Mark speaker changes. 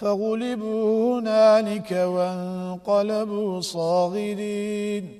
Speaker 1: فغلبوا هنالك وانقلبوا صاغرين